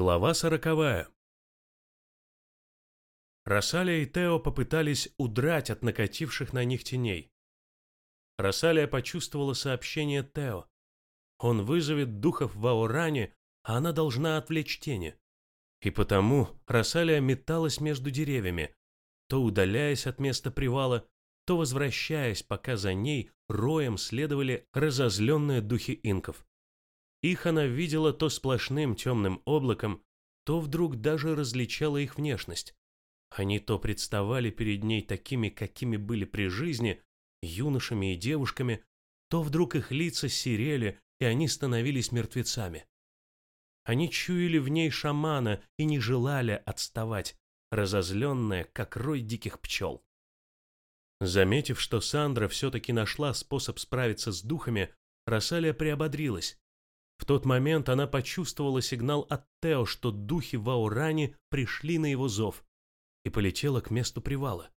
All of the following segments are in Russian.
Глава сороковая. Рассалия и Тео попытались удрать от накативших на них теней. Рассалия почувствовала сообщение Тео. Он вызовет духов в Ауране, а она должна отвлечь тени. И потому Рассалия металась между деревьями, то удаляясь от места привала, то возвращаясь, пока за ней роем следовали разозленные духи инков. Их она видела то сплошным темным облаком, то вдруг даже различала их внешность. Они то представали перед ней такими, какими были при жизни, юношами и девушками, то вдруг их лица серели, и они становились мертвецами. Они чуяли в ней шамана и не желали отставать, разозленная, как рой диких пчел. Заметив, что Сандра все-таки нашла способ справиться с духами, Рассалия приободрилась. В тот момент она почувствовала сигнал от Тео, что духи в Ауране пришли на его зов, и полетела к месту привала.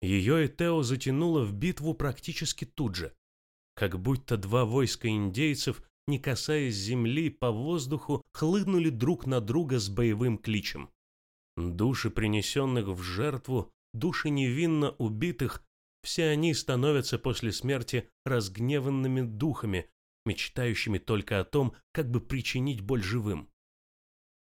Ее и Тео затянуло в битву практически тут же, как будто два войска индейцев, не касаясь земли, по воздуху хлынули друг на друга с боевым кличем. Души, принесенных в жертву, души невинно убитых, все они становятся после смерти разгневанными духами, мечтающими только о том, как бы причинить боль живым.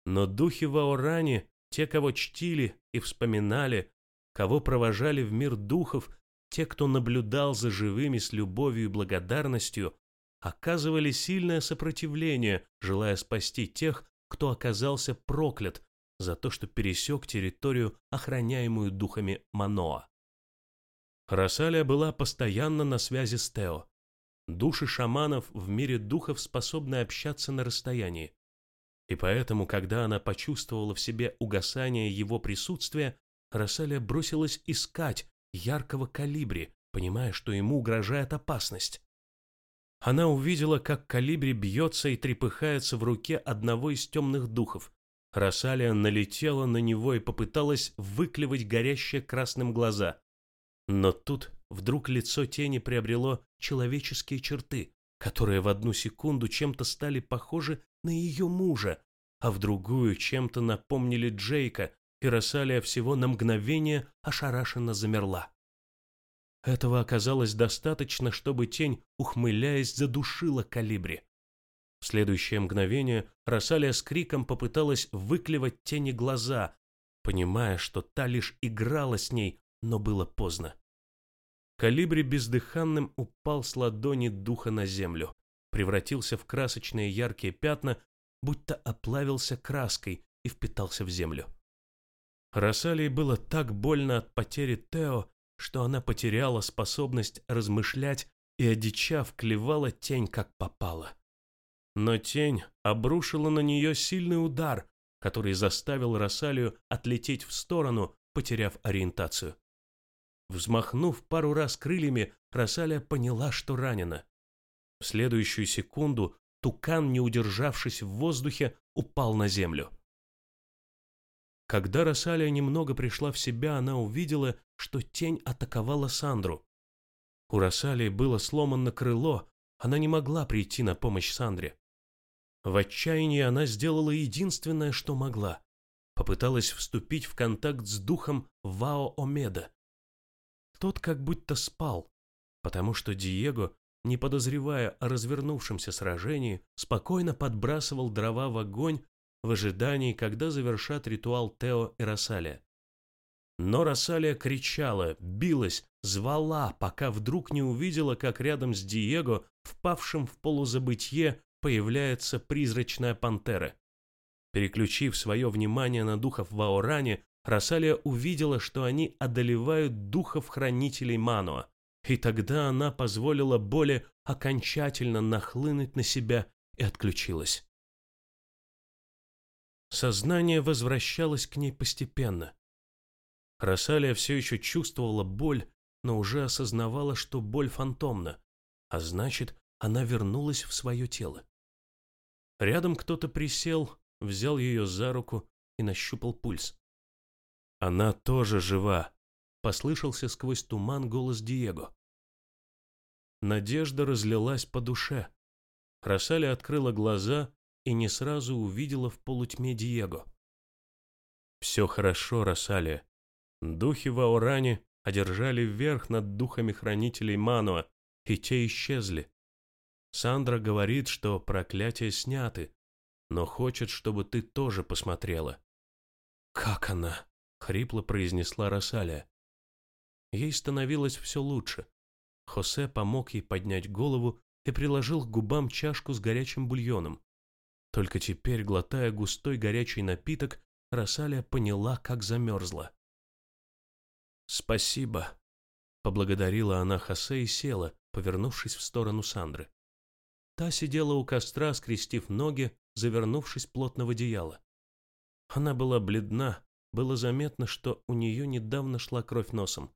Но духи в Ауране, те, кого чтили и вспоминали, кого провожали в мир духов, те, кто наблюдал за живыми с любовью и благодарностью, оказывали сильное сопротивление, желая спасти тех, кто оказался проклят за то, что пересек территорию, охраняемую духами Маноа. Росалия была постоянно на связи с Тео. Души шаманов в мире духов способны общаться на расстоянии. И поэтому, когда она почувствовала в себе угасание его присутствия, Рассалия бросилась искать яркого калибри, понимая, что ему угрожает опасность. Она увидела, как калибри бьется и трепыхается в руке одного из темных духов. Рассалия налетела на него и попыталась выклевать горящие красным глаза. Но тут вдруг лицо тени приобрело человеческие черты, которые в одну секунду чем-то стали похожи на ее мужа, а в другую чем-то напомнили Джейка, и Рассалия всего на мгновение ошарашенно замерла. Этого оказалось достаточно, чтобы тень, ухмыляясь, задушила калибри. В следующее мгновение Рассалия с криком попыталась выклевать тени глаза, понимая, что та лишь играла с ней, но было поздно. Калибри бездыханным упал с ладони духа на землю, превратился в красочные яркие пятна, будто оплавился краской и впитался в землю. Рассалии было так больно от потери Тео, что она потеряла способность размышлять и, одичав, клевала тень, как попало. Но тень обрушила на нее сильный удар, который заставил Рассалию отлететь в сторону, потеряв ориентацию. Взмахнув пару раз крыльями, Росаля поняла, что ранена. В следующую секунду тукан, не удержавшись в воздухе, упал на землю. Когда Росалия немного пришла в себя, она увидела, что тень атаковала Сандру. У Росалии было сломано крыло, она не могла прийти на помощь Сандре. В отчаянии она сделала единственное, что могла. Попыталась вступить в контакт с духом Вао Омеда. Тот как будто спал, потому что Диего, не подозревая о развернувшемся сражении, спокойно подбрасывал дрова в огонь в ожидании, когда завершат ритуал Тео и Рассалия. Но Рассалия кричала, билась, звала, пока вдруг не увидела, как рядом с Диего, впавшим в полузабытье, появляется призрачная пантера. Переключив свое внимание на духов в Аоране, Рассалия увидела, что они одолевают духов-хранителей Мануа, и тогда она позволила боли окончательно нахлынуть на себя и отключилась. Сознание возвращалось к ней постепенно. Рассалия все еще чувствовала боль, но уже осознавала, что боль фантомна, а значит, она вернулась в свое тело. Рядом кто-то присел, взял ее за руку и нащупал пульс. «Она тоже жива», — послышался сквозь туман голос Диего. Надежда разлилась по душе. Рассаля открыла глаза и не сразу увидела в полутьме Диего. «Все хорошо, Росалия. Духи в Ауране одержали верх над духами хранителей Мануа, и те исчезли. Сандра говорит, что проклятия сняты, но хочет, чтобы ты тоже посмотрела». «Как она?» — хрипло произнесла Росалия. Ей становилось все лучше. Хосе помог ей поднять голову и приложил к губам чашку с горячим бульоном. Только теперь, глотая густой горячий напиток, Росалия поняла, как замерзла. «Спасибо», — поблагодарила она Хосе и села, повернувшись в сторону Сандры. Та сидела у костра, скрестив ноги, завернувшись плотно в одеяло. Она была бледна, было заметно, что у нее недавно шла кровь носом.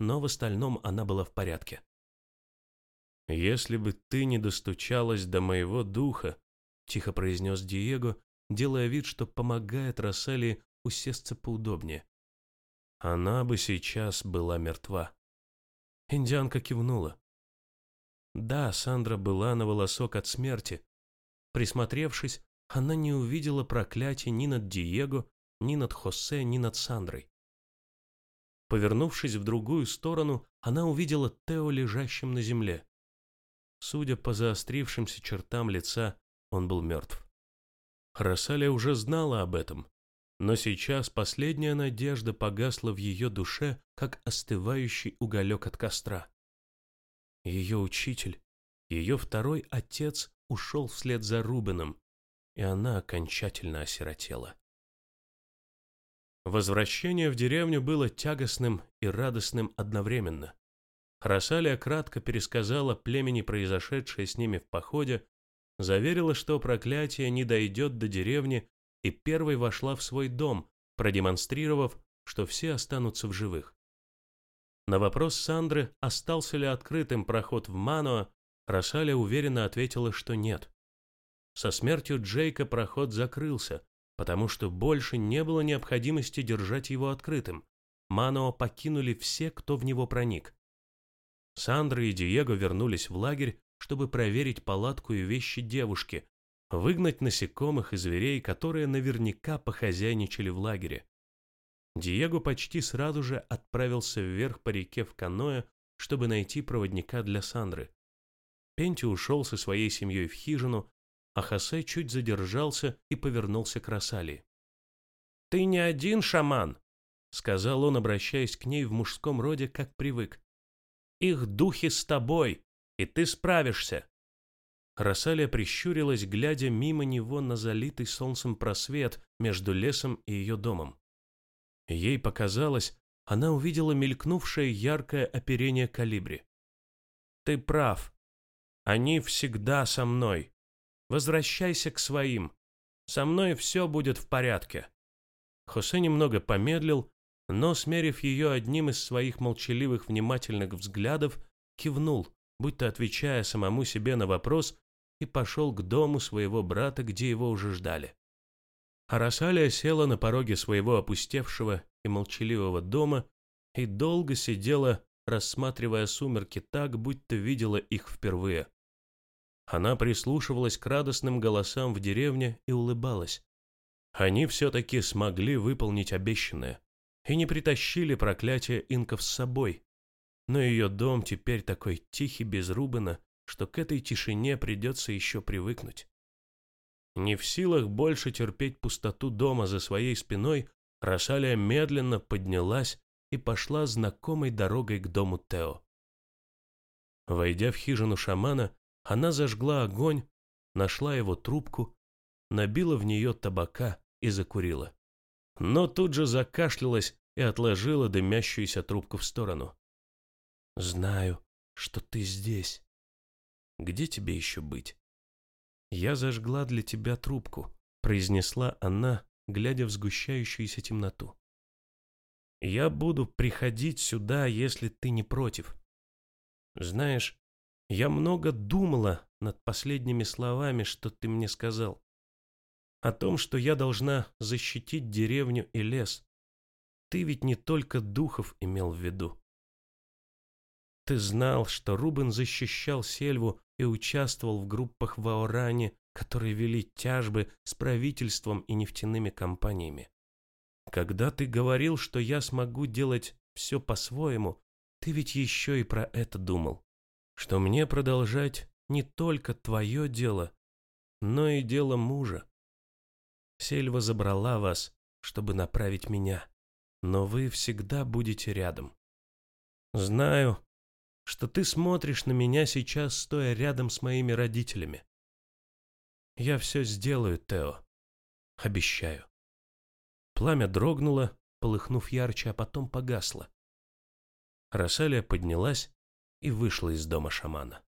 Но в остальном она была в порядке. «Если бы ты не достучалась до моего духа», — тихо произнес Диего, делая вид, что помогает Рассалии усесться поудобнее. Она бы сейчас была мертва. Индианка кивнула. Да, Сандра была на волосок от смерти. Присмотревшись, она не увидела проклятия ни над Диего, ни над Хосе, ни над Сандрой. Повернувшись в другую сторону, она увидела Тео лежащим на земле. Судя по заострившимся чертам лица, он был мертв. Росалия уже знала об этом, но сейчас последняя надежда погасла в ее душе, как остывающий уголек от костра. Ее учитель, ее второй отец ушел вслед за Рубином, и она окончательно осиротела. Возвращение в деревню было тягостным и радостным одновременно. Росалия кратко пересказала племени произошедшее с ними в походе, заверила, что проклятие не дойдет до деревни, и первой вошла в свой дом, продемонстрировав, что все останутся в живых. На вопрос Сандры, остался ли открытым проход в Мануа, Росалия уверенно ответила, что нет. Со смертью Джейка проход закрылся, потому что больше не было необходимости держать его открытым. Мануа покинули все, кто в него проник. Сандра и Диего вернулись в лагерь, чтобы проверить палатку и вещи девушки, выгнать насекомых и зверей, которые наверняка похозяйничали в лагере. Диего почти сразу же отправился вверх по реке в каноэ, чтобы найти проводника для Сандры. Пенти ушел со своей семьей в хижину, а Хосе чуть задержался и повернулся к Росали. «Ты не один шаман», — сказал он, обращаясь к ней в мужском роде, как привык. «Их духи с тобой, и ты справишься». Росалия прищурилась, глядя мимо него на залитый солнцем просвет между лесом и ее домом. Ей показалось, она увидела мелькнувшее яркое оперение калибри. «Ты прав. Они всегда со мной. Возвращайся к своим. Со мной все будет в порядке». Хосе немного помедлил, но, смерив ее одним из своих молчаливых внимательных взглядов, кивнул, будто отвечая самому себе на вопрос, и пошел к дому своего брата, где его уже ждали. А села на пороге своего опустевшего и молчаливого дома и долго сидела, рассматривая сумерки так, будто видела их впервые. Она прислушивалась к радостным голосам в деревне и улыбалась. Они все-таки смогли выполнить обещанное и не притащили проклятие инков с собой. Но ее дом теперь такой тихий без Рубена, что к этой тишине придется еще привыкнуть. Не в силах больше терпеть пустоту дома за своей спиной, Рошалия медленно поднялась и пошла знакомой дорогой к дому Тео. Войдя в хижину шамана, она зажгла огонь, нашла его трубку, набила в нее табака и закурила. Но тут же закашлялась и отложила дымящуюся трубку в сторону. «Знаю, что ты здесь. Где тебе еще быть?» «Я зажгла для тебя трубку», — произнесла она, глядя в сгущающуюся темноту. «Я буду приходить сюда, если ты не против. Знаешь, я много думала над последними словами, что ты мне сказал. О том, что я должна защитить деревню и лес. Ты ведь не только духов имел в виду. Ты знал, что Рубен защищал сельву и участвовал в группах в Аоране, которые вели тяжбы с правительством и нефтяными компаниями. Когда ты говорил, что я смогу делать все по-своему, ты ведь еще и про это думал. Что мне продолжать не только твое дело, но и дело мужа. Сельва забрала вас, чтобы направить меня, но вы всегда будете рядом. Знаю, что ты смотришь на меня сейчас, стоя рядом с моими родителями. Я все сделаю, Тео. Обещаю. Пламя дрогнуло, полыхнув ярче, а потом погасло. Рассалия поднялась и вышла из дома шамана.